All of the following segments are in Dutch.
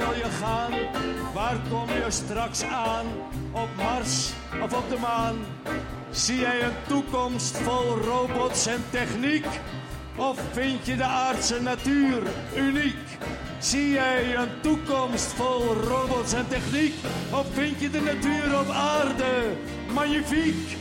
wil je gaan? Waar kom je straks aan? Op Mars of op de maan? Zie jij een toekomst vol robots en techniek? Of vind je de aardse natuur uniek? Zie jij een toekomst vol robots en techniek? Of vind je de natuur op aarde magnifiek?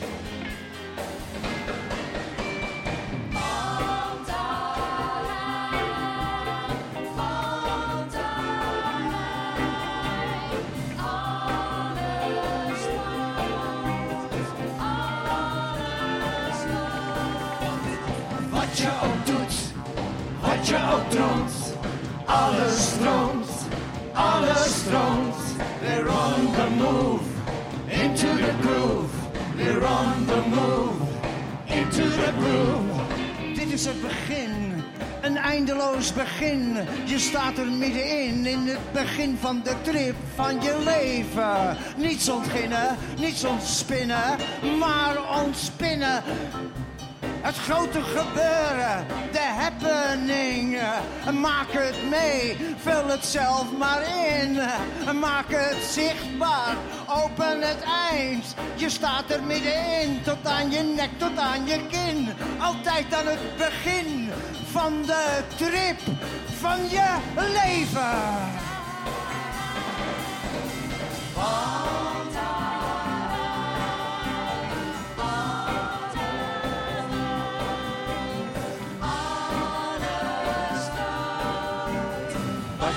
We're the move, into the groove. Dit is het begin, een eindeloos begin. Je staat er middenin, in het begin van de trip van je leven. Niets ontginnen, niets ontspinnen, maar ontspinnen. Het grote gebeuren, de happening. Maak het mee, vul het zelf maar in. Maak het zichtbaar, open het eind. Je staat er middenin, tot aan je nek, tot aan je kin. Altijd aan het begin van de trip van je leven.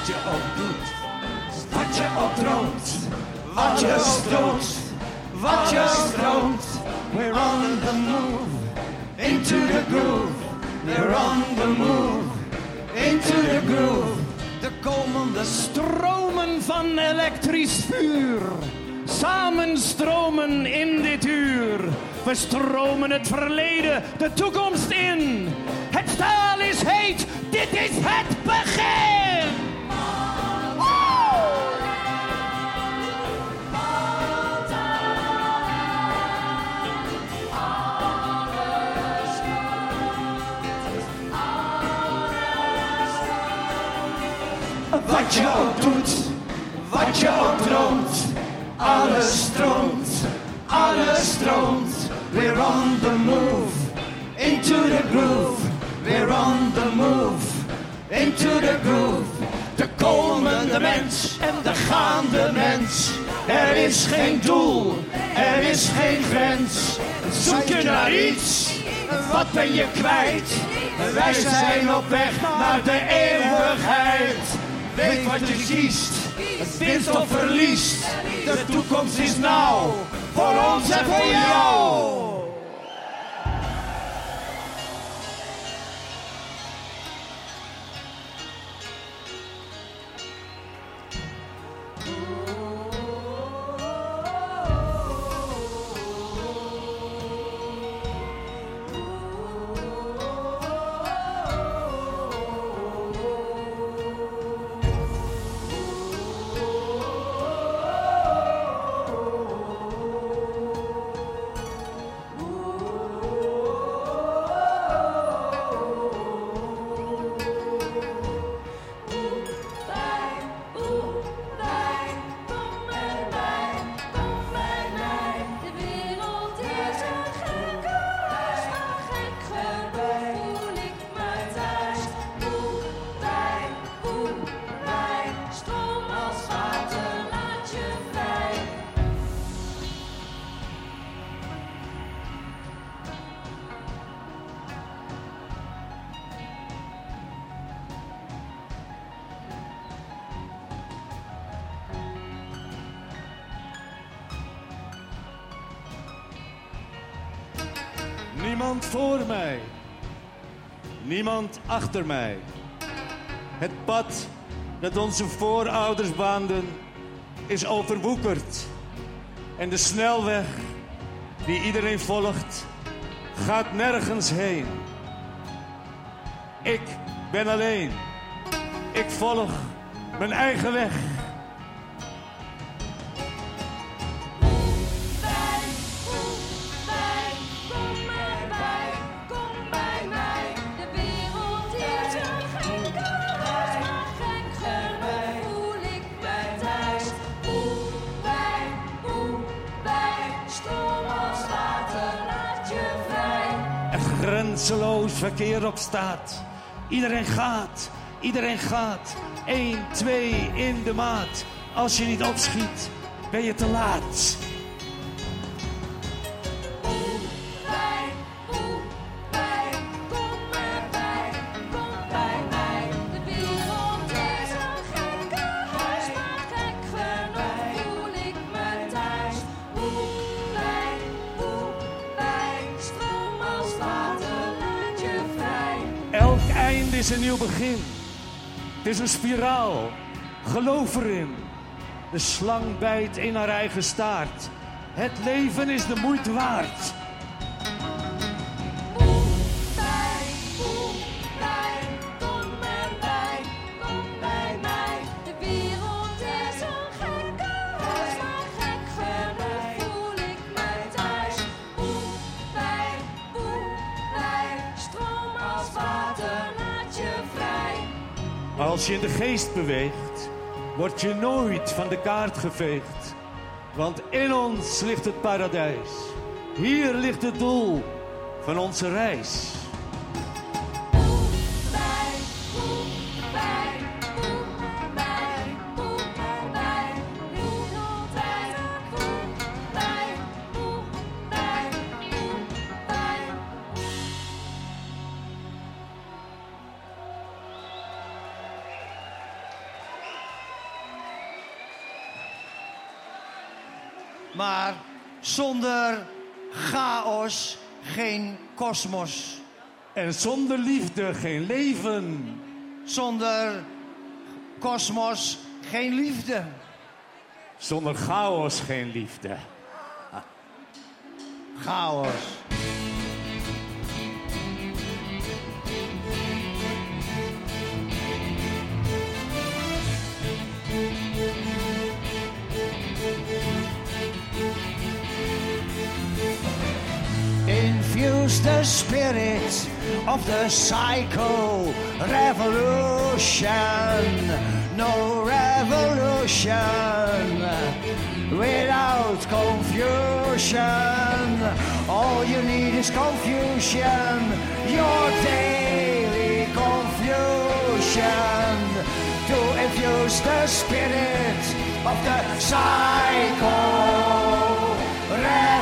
Wat je ook doet, wat je ook droomt, wat je stroomt, wat je stroomt. We're on the move, into the groove. We're on the move, into the groove. De komende stromen van elektrisch vuur. Samen stromen in dit uur. We stromen het verleden, de toekomst in. Het staal is heet, dit is het begin. Wat je ook doet, wat je ook droomt, alles stroomt, alles stroomt. We're on the move, into the groove. We're on the move, into the groove. De komende mens en de gaande mens. Er is geen doel, er is geen grens. Zoek je naar iets, wat ben je kwijt? Wij zijn op weg naar de eeuwigheid. Weet wat je kiest, het wint of verliest. De toekomst is nauw, voor ons en voor jou. Niemand voor mij. Niemand achter mij. Het pad dat onze voorouders baanden is overwoekerd. En de snelweg die iedereen volgt gaat nergens heen. Ik ben alleen. Ik volg mijn eigen weg. Verkeer op staat. Iedereen gaat, iedereen gaat. 1, 2 in de maat. Als je niet opschiet, ben je te laat. Het is een spiraal. Geloof erin. De slang bijt in haar eigen staart. Het leven is de moeite waard. Als je in de geest beweegt, word je nooit van de kaart geveegd. Want in ons ligt het paradijs. Hier ligt het doel van onze reis. Kosmos. En zonder liefde geen leven. Zonder kosmos geen liefde. Zonder chaos geen liefde. Chaos. Infuse the spirit of the psycho revolution. No revolution without confusion. All you need is confusion, your daily confusion. To infuse the spirit of the psycho revolution.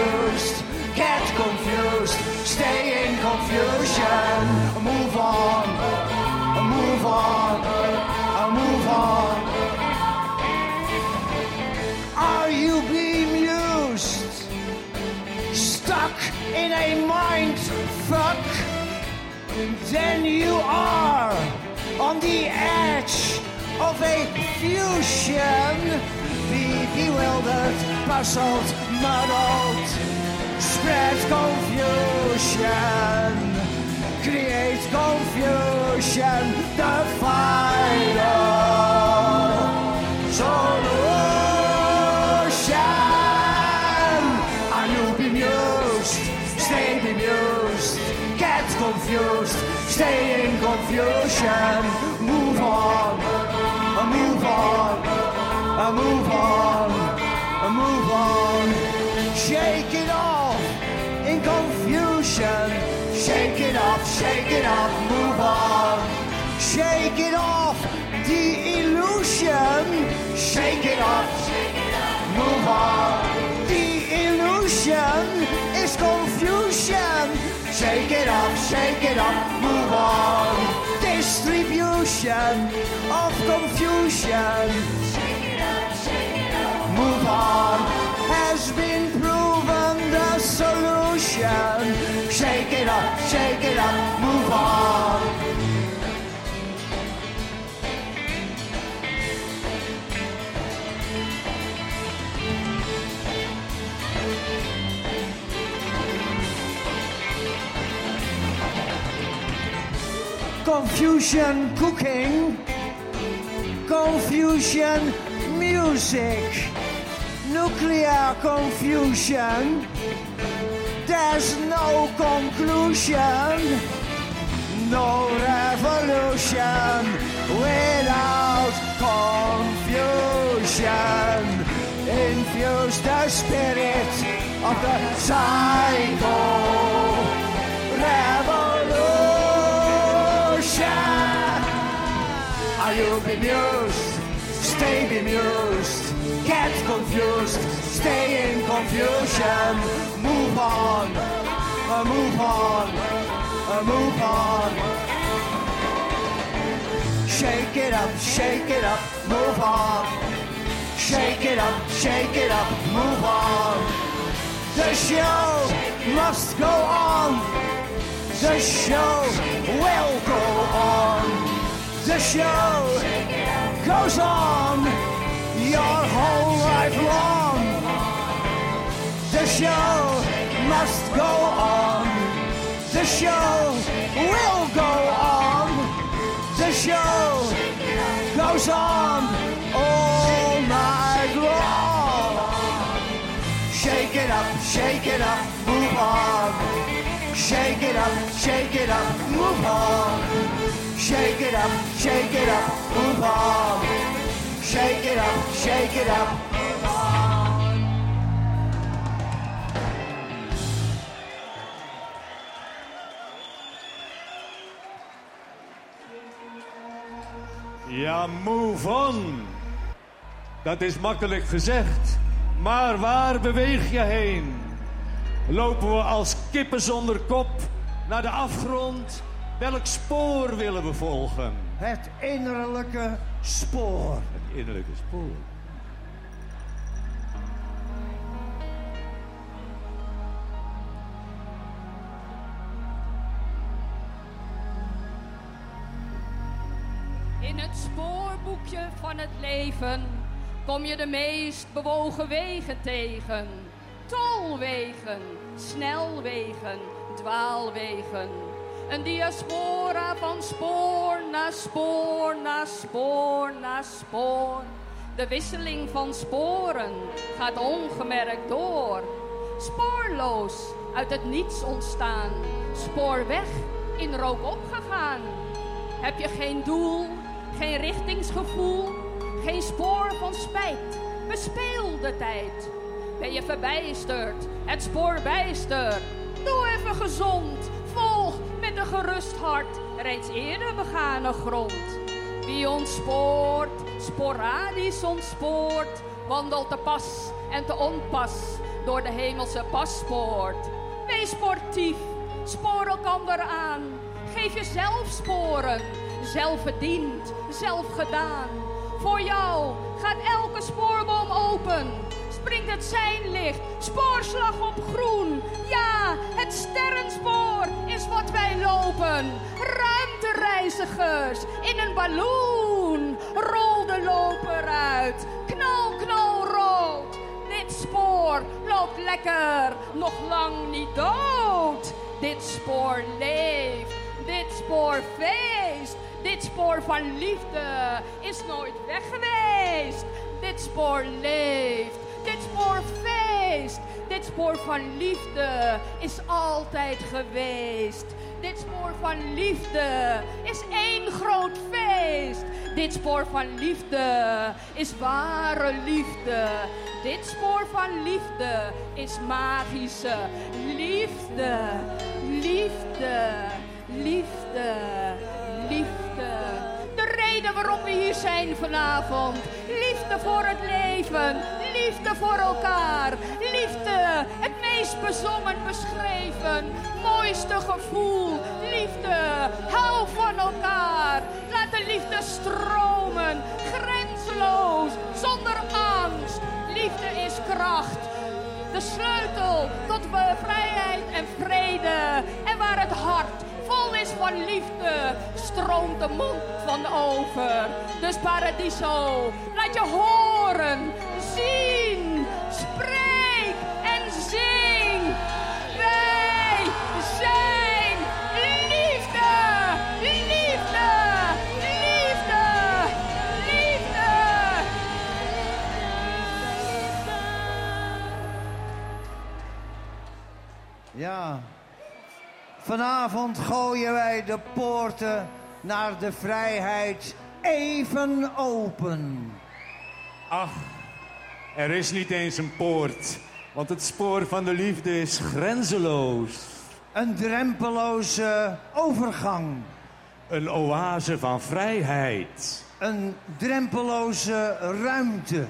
Bemused. Get confused. Stay in confusion. Move on. Move on. Move on. Are you bemused? Stuck in a mind fuck? Then you are on the edge of a fusion. Be bewildered, puzzled, muddled. Spread confusion. Create confusion. The final solution. Are you bemused? Stay bemused. Get confused. Stay in confusion. Move on. Move on. Move on. I Move on. Shake it off in confusion. Shake it off. Shake it off. Move on. Shake it off. The illusion. Shake it off. Move on. The illusion is confusion. Shake it up, shake it up, move on. Distribution of confusion. Move on. Has been proven the solution. Shake it up, shake it up, move on. Confusion cooking, confusion music, nuclear confusion. There's no conclusion, no revolution without confusion. infuse the spirit of the psycho revolution. Are you bemused? Stay bemused. Get confused. Stay in confusion. Move on. Uh, move on. Uh, move on. Shake it up, shake it up, move on. Shake it up, shake it up, move on. The show must go on. The show will go on. The show goes on your whole life long. The show must go on. The show will go on. The show goes on all night long. Shake it up, shake it up, move on. Shake it up, shake it up, move on. Shake it up, shake it up, move on. Shake it up, shake it up, on. Ja, move on. Dat is makkelijk gezegd. Maar waar beweeg je heen? Lopen we als kippen zonder kop naar de afgrond? Welk spoor willen we volgen? Het innerlijke spoor. Het innerlijke spoor. In het spoorboekje van het leven kom je de meest bewogen wegen tegen. Tolwegen, snelwegen, dwaalwegen. Een diaspora van spoor naar spoor naar spoor naar spoor. De wisseling van sporen gaat ongemerkt door. Spoorloos uit het niets ontstaan. Spoorweg in rook opgegaan. Heb je geen doel, geen richtingsgevoel, geen spoor van spijt? Bespeel de tijd. Ben je verbijsterd, het spoor bijster? Doe even gezond, met een gerust hart reeds eerder begane grond. Wie ontspoort, sporadisch ontspoort, wandelt te pas en te onpas door de hemelse paspoort. Wees sportief, spoor elkander aan. Geef jezelf sporen, zelf verdiend, zelf gedaan. Voor jou gaat elke spoorboom open. Springt het seinlicht, spoorslag op groen. Ja, het sterrenspoor is wat wij lopen. Ruimtereizigers in een balloon. Rol de loper uit, knal, knal, rood. Dit spoor loopt lekker, nog lang niet dood. Dit spoor leeft, dit spoor feest. Dit spoor van liefde is nooit weg geweest. Dit spoor leeft, dit spoor feest. Dit spoor van liefde is altijd geweest. Dit spoor van liefde is één groot feest. Dit spoor van liefde is ware liefde. Dit spoor van liefde is magische liefde. Liefde, liefde, zijn vanavond. Liefde voor het leven. Liefde voor elkaar. Liefde, het meest bezongen beschreven. Mooiste gevoel. Liefde, hou van elkaar. Laat de liefde stromen. Grenzeloos, zonder angst. Liefde is kracht. De sleutel tot vrijheid en vrede. En waar het hart is van liefde, stroomt de mond van over. Dus paradiso, laat je horen, zien, spreek en zing. Wij zijn liefde, liefde, liefde, liefde. Ja. Vanavond gooien wij de poorten naar de vrijheid even open. Ach, Er is niet eens een poort, want het spoor van de liefde is grenzeloos. Een drempeloze overgang. Een oase van vrijheid Een drempeloze ruimte.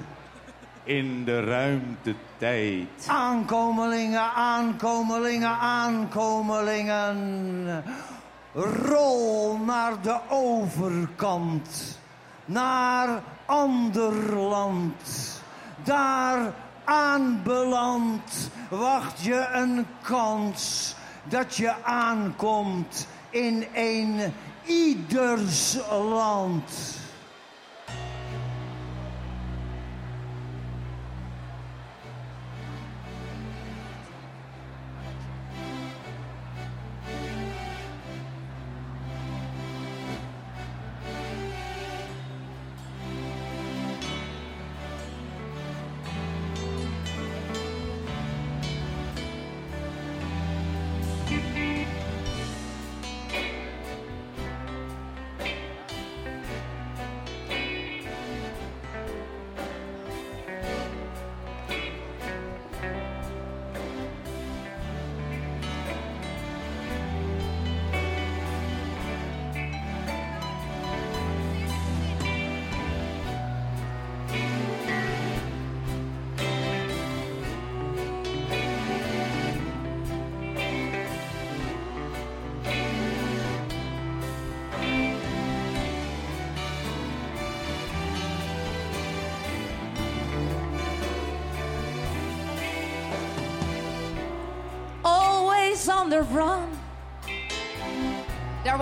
In de ruimtetijd. Aankomelingen, aankomelingen, aankomelingen. Rol naar de overkant. Naar ander land. Daar aanbeland wacht je een kans dat je aankomt in een ieders land.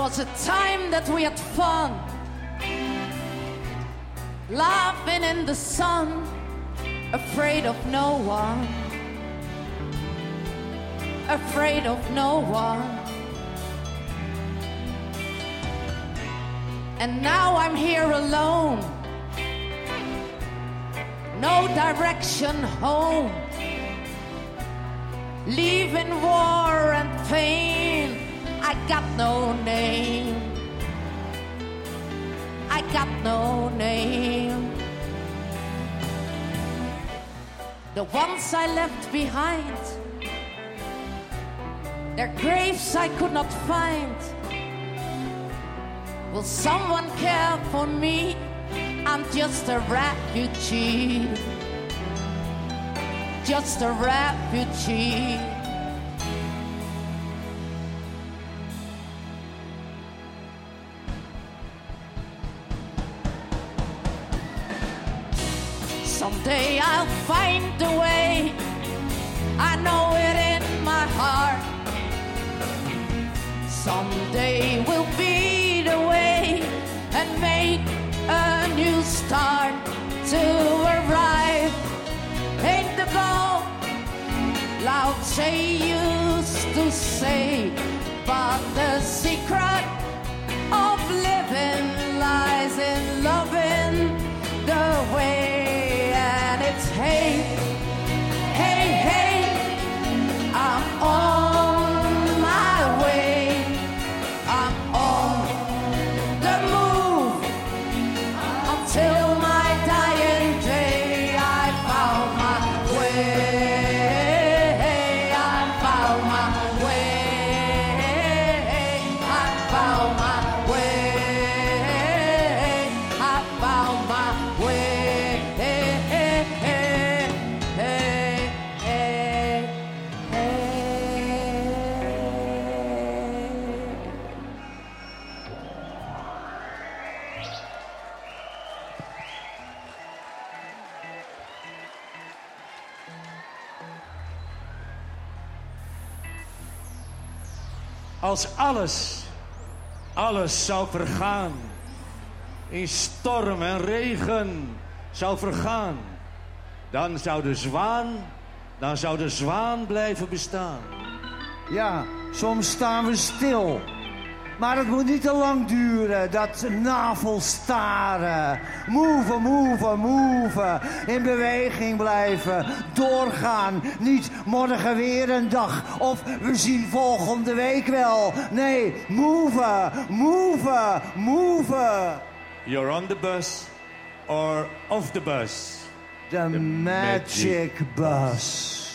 Was a time that we had fun, laughing in the sun, afraid of no one, afraid of no one. And now I'm here alone, no direction home leaving war and pain. I got no name. I got no name. The ones I left behind, their graves I could not find. Will someone care for me? I'm just a refugee just a refugee. Someday I'll find a way. I know it in my heart. Someday we'll be the way and make a new start to arrive ain't the goal. Lao Tse used to say, but the secret Als alles, alles zou vergaan, in storm en regen zou vergaan, dan zou de zwaan, dan zou de zwaan blijven bestaan. Ja, soms staan we stil. Maar het moet niet te lang duren, dat navelstaren. Move, move, move. In beweging blijven. Doorgaan. Niet morgen weer een dag. Of we zien volgende week wel. Nee, move, move, move. You're on the bus or off the bus. The, magic, bus.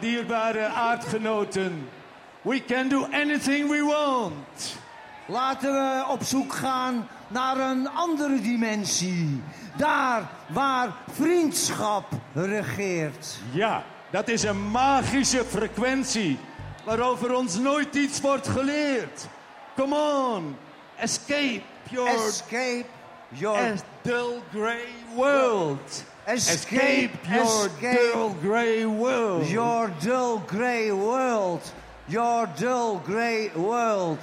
dierbare aardgenoten. We can do anything we want. Laten we op zoek gaan naar een andere dimensie. Daar waar vriendschap regeert. Ja, dat is een magische frequentie waarover ons nooit iets wordt geleerd. Come on, escape your... Escape your... Dull grey world. Escape, escape your escape dull grey world. Your dull grey world. Your dull grey world.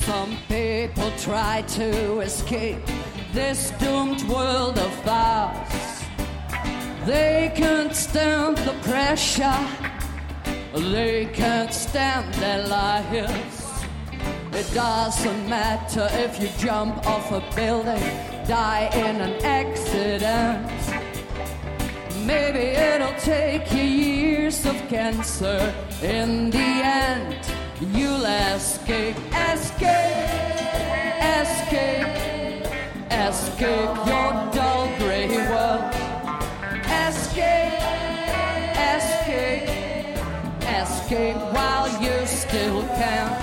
Some people try to escape this doomed world of ours. They can't stand the pressure. They can't stand their lives. It doesn't matter if you jump off a building, die in an accident. Maybe it'll take you years of cancer. In the end, you'll escape, escape, escape, escape your dull gray world. Escape, escape, escape while you still can.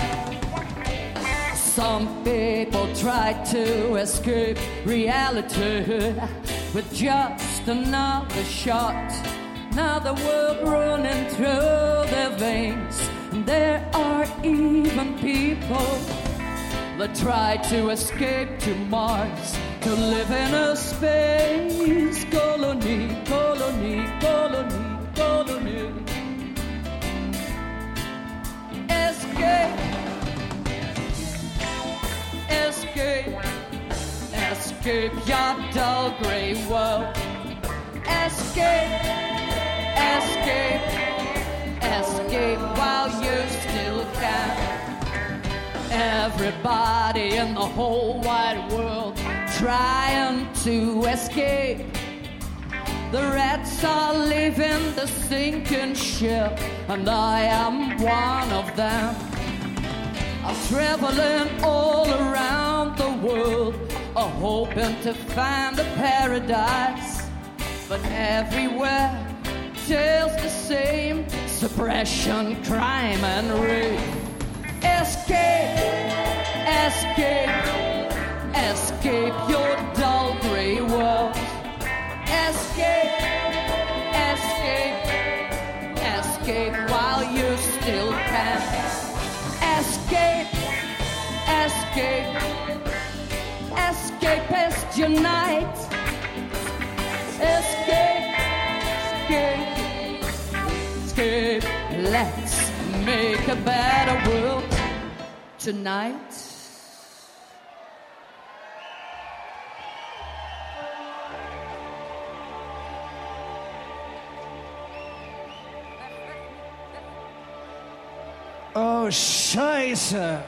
Some people try to escape reality with just another shot. Now the world running through their veins. And There are even people that try to escape to Mars to live in a space colony, colony, colony, colony. Escape escape, escape your dull gray world. Escape, escape, escape while you still can. Everybody in the whole wide world trying to escape. The rats are leaving the sinking ship, and I am one of them. I'm traveling all around the world, hoping to find a paradise. But everywhere, tales the same suppression, crime, and make a better world tonight. Oh, scheiße.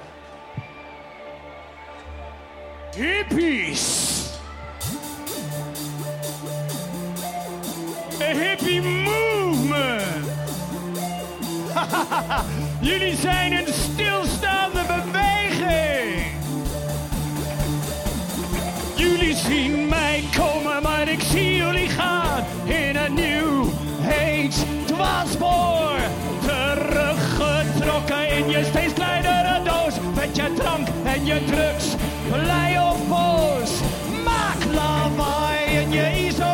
Hippies. A hippie movement. Jullie zijn een stilstaande beweging. Jullie zien mij komen, maar ik zie jullie gaan in een nieuw heet dwaalspoor. Teruggetrokken in je steeds kleinere doos met je drank en je drugs. Blij of boos, maak lawaai in je isolement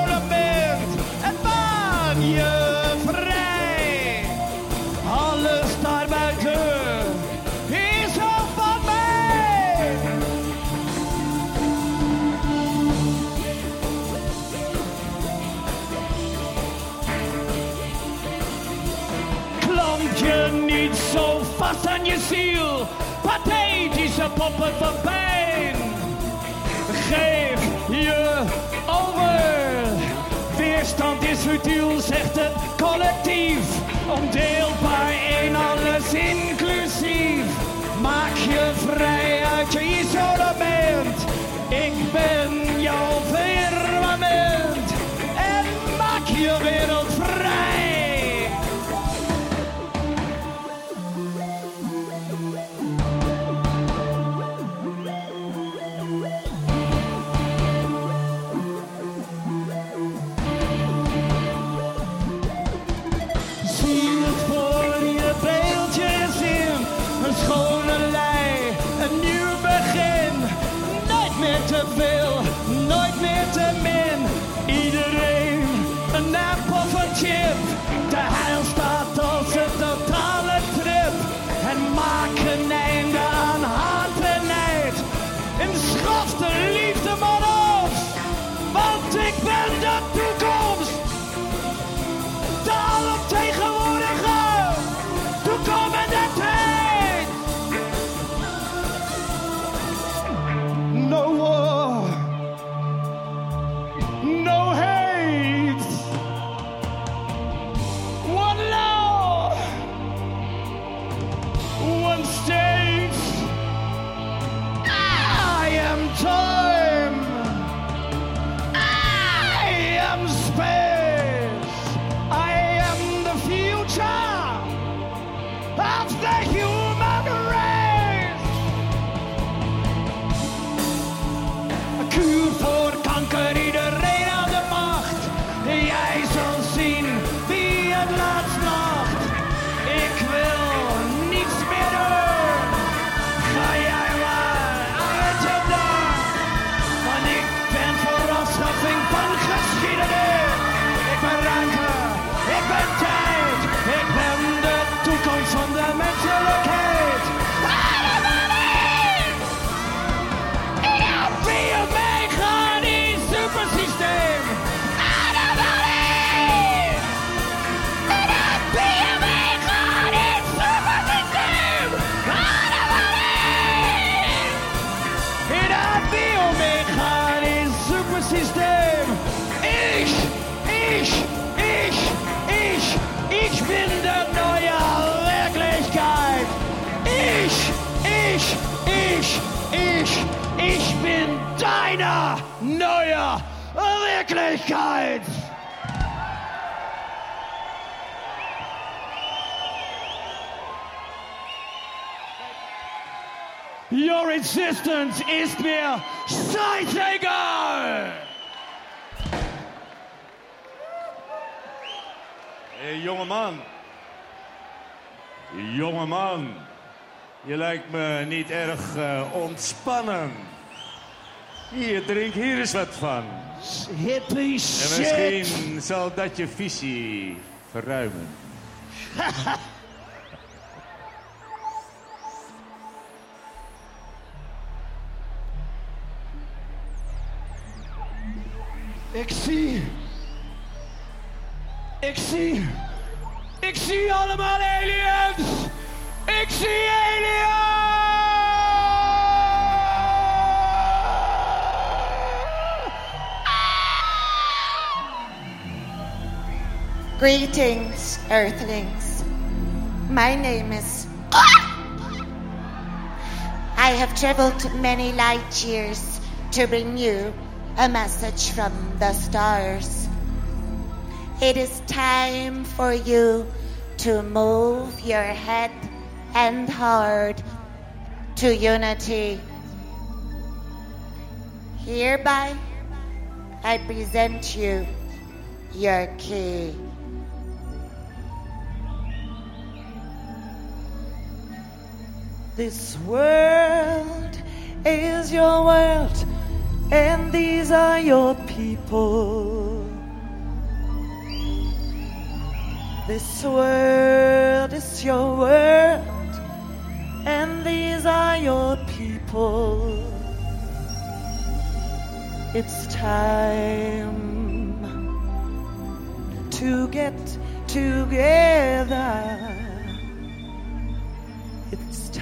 Je niet zo vast aan je ziel, pathetische poppen van pijn. Geef je over. Weerstand is futiel, zegt het collectief. Ondeelbaar in alles inclusief. Maak je vrij uit je isolement. Ik ben jouw firmament. Deine neue Wirklichkeit. Your existence ist mir scheißegal! Hé, jongeman. Jongeman. Je lijkt me niet erg eh, ontspannen. Hier, drink hier eens wat van. Hippie En shit! misschien zal dat je visie verruimen. Ik zie. Ik zie. Ik zie allemaal aliens! Ik zie aliens! Greetings, Earthlings. My name is. I have traveled many light years to bring you a message from the stars. It is time for you to move your head and heart to unity. Hereby, I present you your key. This world is your world, and these are your people. This world is your world, and these are your people. It's time to get together.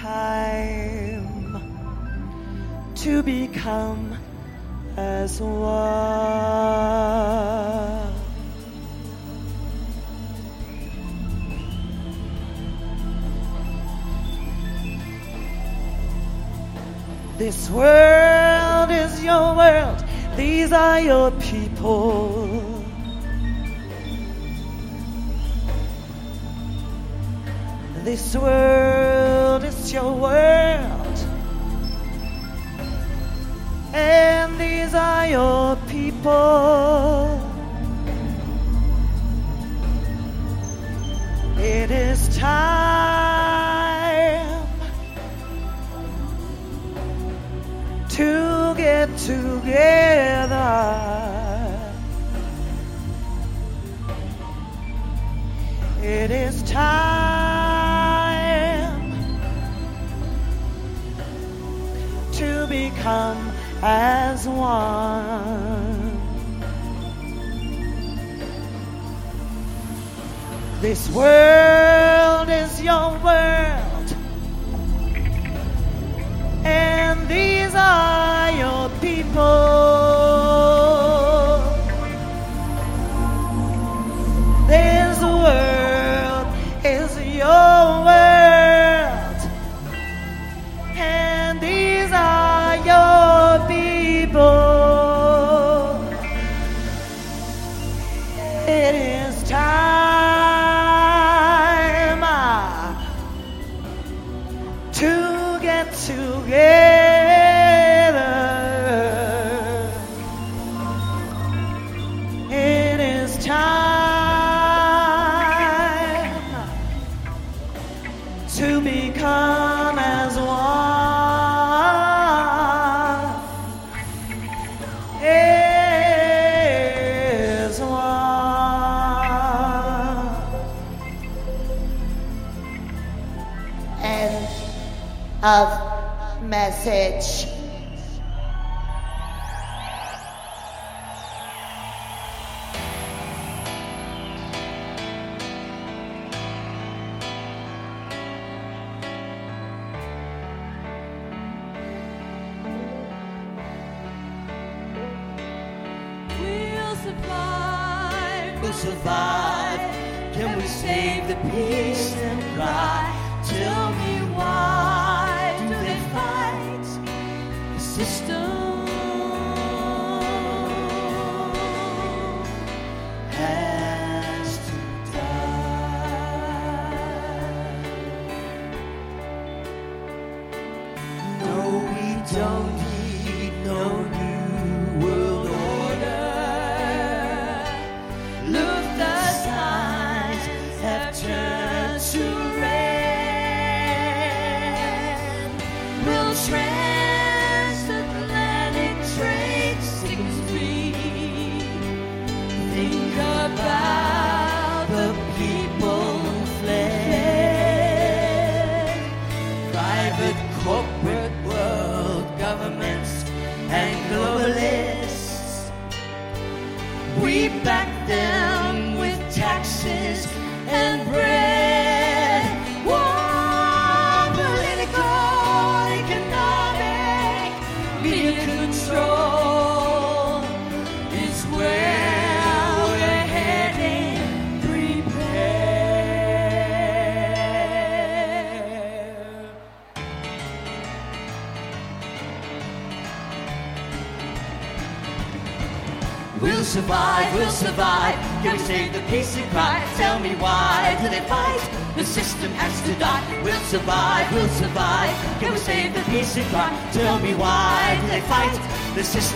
Time to become as one. This world is your world, these are your people. This world is your world, and these are your people. It is time to get together. It is time become as one. This world is your world, and these are your people. to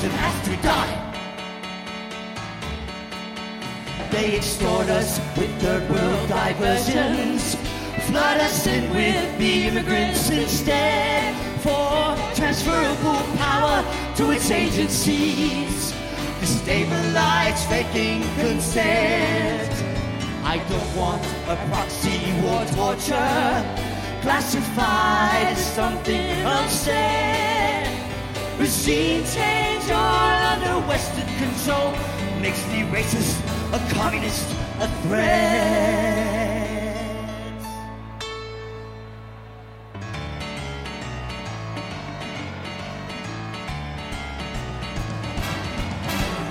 System has to die. They extort us with third world diversions. Flood us in with the immigrants instead for transferable power to its agencies. Destabilize faking consent. I don't want a proxy war torture classified as something. Regime change all under Western control makes the racist, a communist, a threat.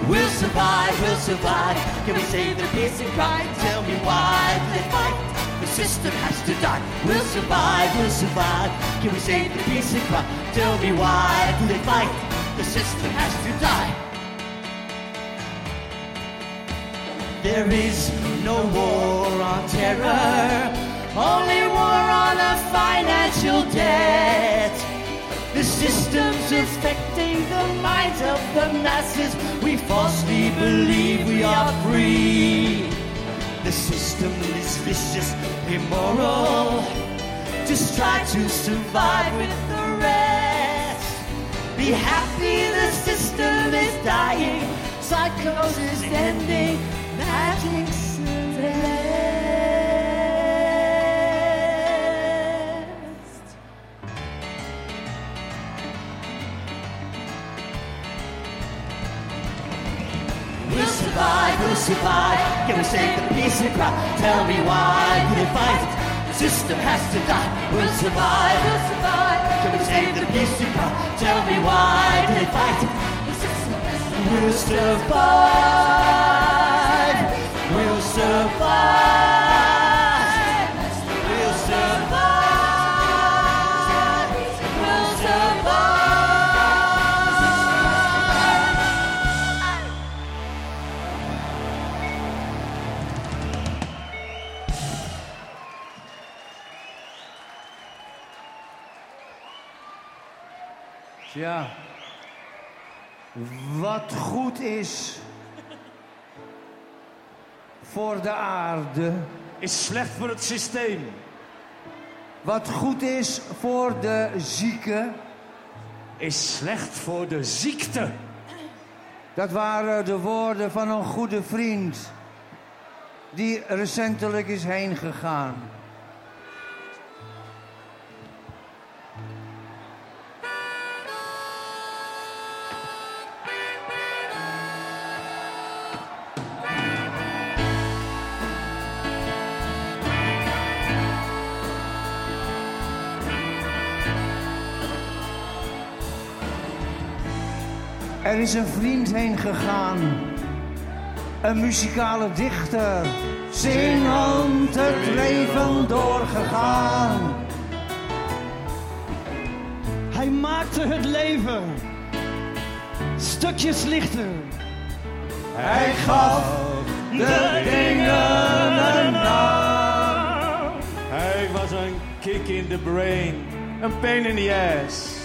We'll survive, we'll survive. Can we save the peace and cry? Tell me why they fight? The system has to die. We'll survive, we'll survive. Can we save the peace and cry? Tell me why do they fight? The system has to die. There is no war on terror, only war on a financial debt. The system's affecting the minds of the masses. We falsely believe we are free. The system is vicious, immoral. Just try to survive with the rest. Be happy the system is dying. Psychosis ending. Magic's rest. Can we save the peace and cry? Tell me why do they fight? The system has to die. We'll survive, we'll survive. Can we save the peace and cry? Tell me why do they fight? The system has to die. We'll survive. We'll survive. Wat goed is voor de aarde. Is slecht voor het systeem. Wat goed is voor de zieken. Is slecht voor de ziekte. Dat waren de woorden van een goede vriend. Die recentelijk is heen gegaan. Er is een vriend heen gegaan. Een muzikale dichter. Zingend het leven doorgegaan. Hij maakte het leven stukjes lichter. Hij gaf de dingen een naam. Hij was een kick in the brain. Een pain in the ass.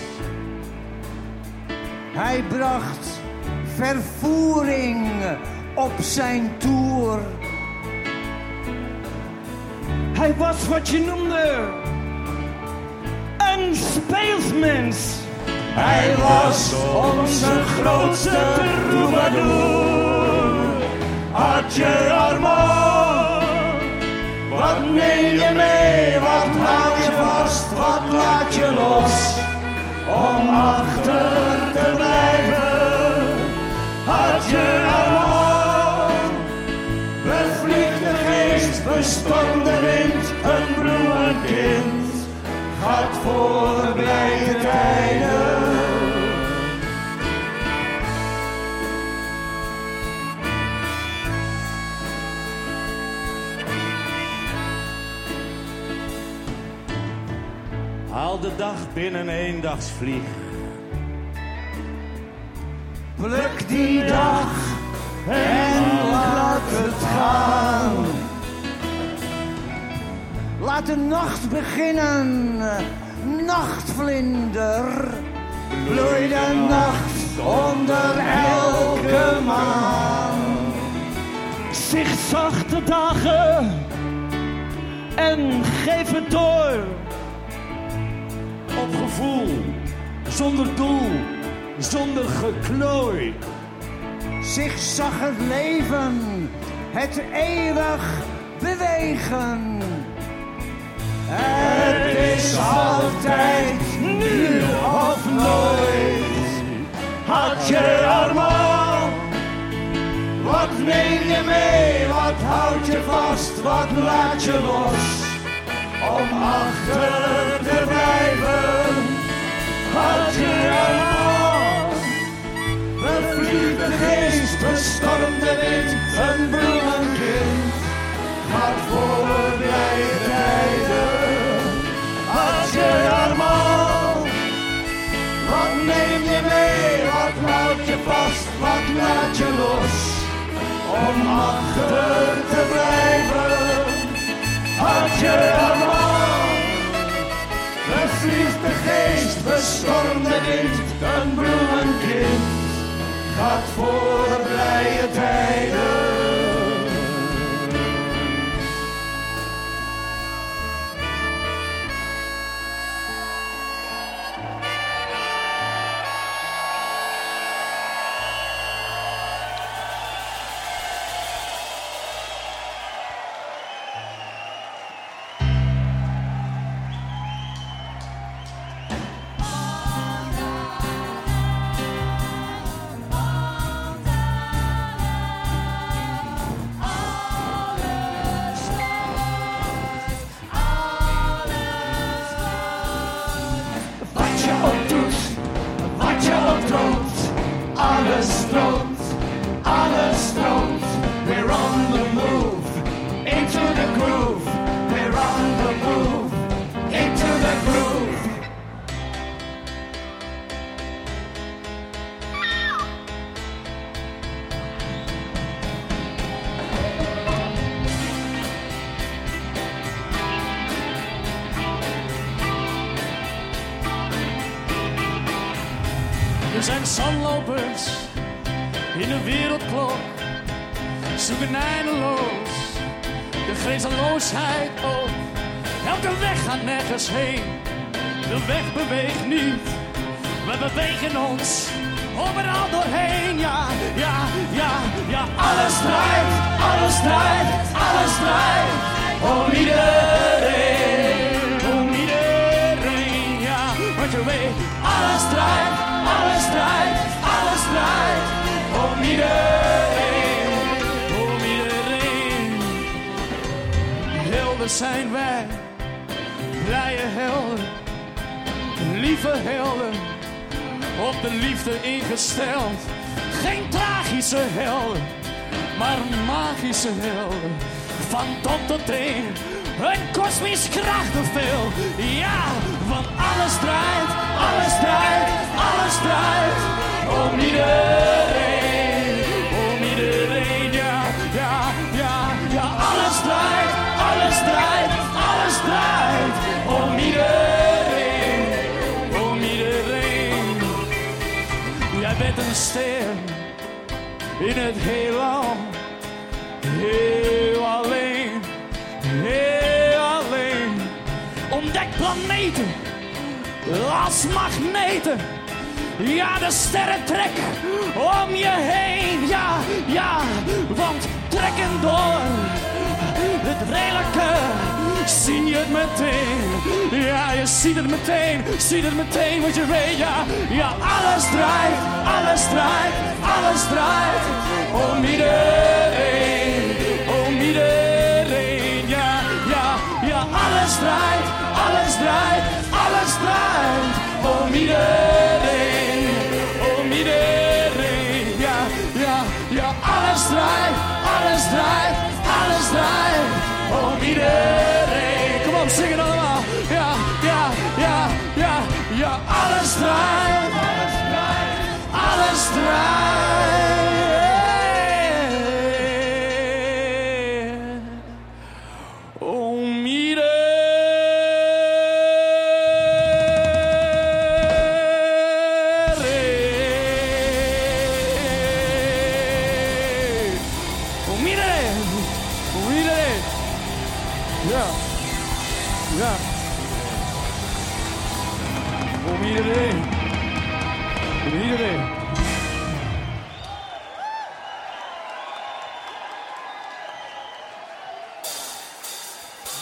Hij bracht vervoering op zijn tour. Hij was wat je noemde een speelsmens. Hij was onze grootste troubadour. Had je? Wat neem je mee? Wat houd je vast? Wat laat je los? Om achter te blijven. Had je Armand? Bevliegt de geest, bestormt de wind, een bloemend kind. Gaat voor blije tijden. De dag binnen één dagsvlieg. Pluk die dag en laat het gaan. Laat de nacht beginnen, nachtvlinder. Bloei de nacht onder elke maan. Zigzag de dagen en geef het door. Op gevoel. Zonder doel. Zonder geklooi. Zich zag het leven, het eeuwig bewegen. Het is altijd nu of nooit. Had je Armand? Wat neem je mee? Wat houd je vast? Wat laat je los? Om achter te blijven. Had je? Bevliegt de geest, bestormt de wind, een bloemenkind. Gaat voor blije tijden. Had je Armand? Wat neem je mee? Wat houd je vast? Wat laat je los? Om achter te blijven. Had je Armand? Bevliegt de geest, bestormt de wind, een bloemenkind. Gaat voor blije tijden. De weg beweegt niet. We bewegen ons overal doorheen. Ja, ja, ja, ja. Alles draait, alles draait, alles draait. Om iedereen, om iedereen. Ja, want je weet, alles draait, alles draait, alles draait. Om iedereen, om iedereen. Helden zijn wij, blije helden, lieve helden op de liefde ingesteld. Geen tragische helden, maar magische helden. Van top tot teen, een kosmisch krachtenveel. Ja, want alles draait, alles draait, alles draait. Om iedereen, In het heelal. Heel alleen, heel alleen. Ontdek planeten als magneten. Ja, de sterren trekken om je heen. Ja, ja, want trekken door het redelijke. Zie je het meteen? Ja, je ziet het meteen, ziet het meteen, want je weet, ja, ja, alles draait, alles draait, alles draait om iedereen, om iedereen, ja, ja, ja, alles draait, alles draait, alles draait om iedereen, om iedereen, ja, ja, ja, alles draait, alles draait, alles draait om iedereen. Kom op, zing het allemaal. Ja, ja, ja, ja, ja, alles draait, around.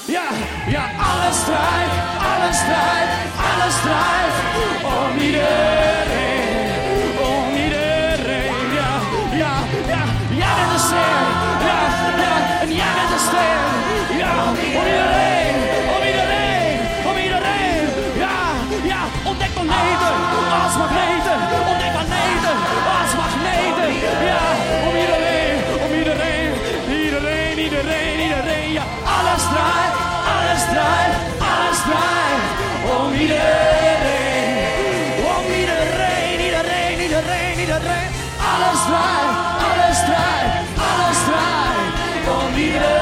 Ja, ja, alles draait, alles draait, alles draait. Om iedereen, om iedereen. Ja, ja, ja, jij bent de ster. Ja, ja, en jij bent de ster. Ja, om iedereen, om iedereen, om iedereen. Ja, ja, ontdek planeten als magneten. Iedereen, iedereen. Ja, alles draait, alles draait, alles draait. Om iedereen, om iedereen, iedereen, iedereen, iedereen. Alles draait, alles draait, alles draait. Om iedereen,